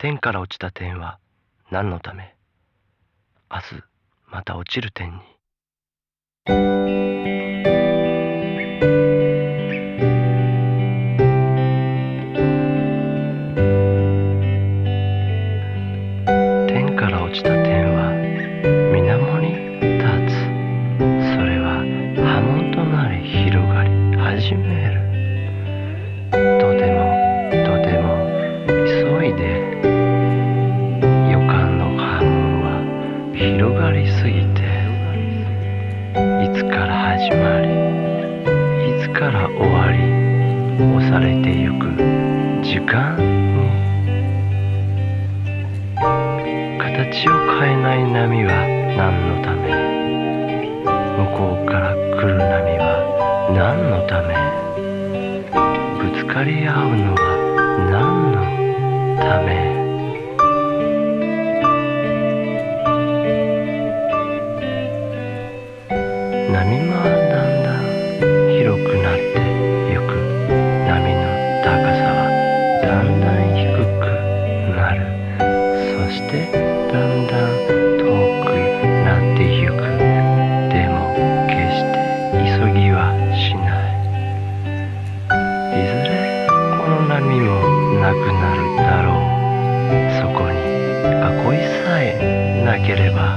天から落ちた点は何のため？明日また落ちる点に。天から落ちた点は水面に立つ。それは波紋となり広がり始める。広がりすぎていつから始まりいつから終わり押されてゆく時間に形を変えない波は何のため向こうから来る波は何のためぶつかり合うのは何のため波間はだんだ？ん広くなってゆく波の高さは。だんだん低くなる。そしてだんだん遠くなってゆく。でも決して急ぎはしない。いずれこの波もなくなるだろう。そこに囲いさえなければ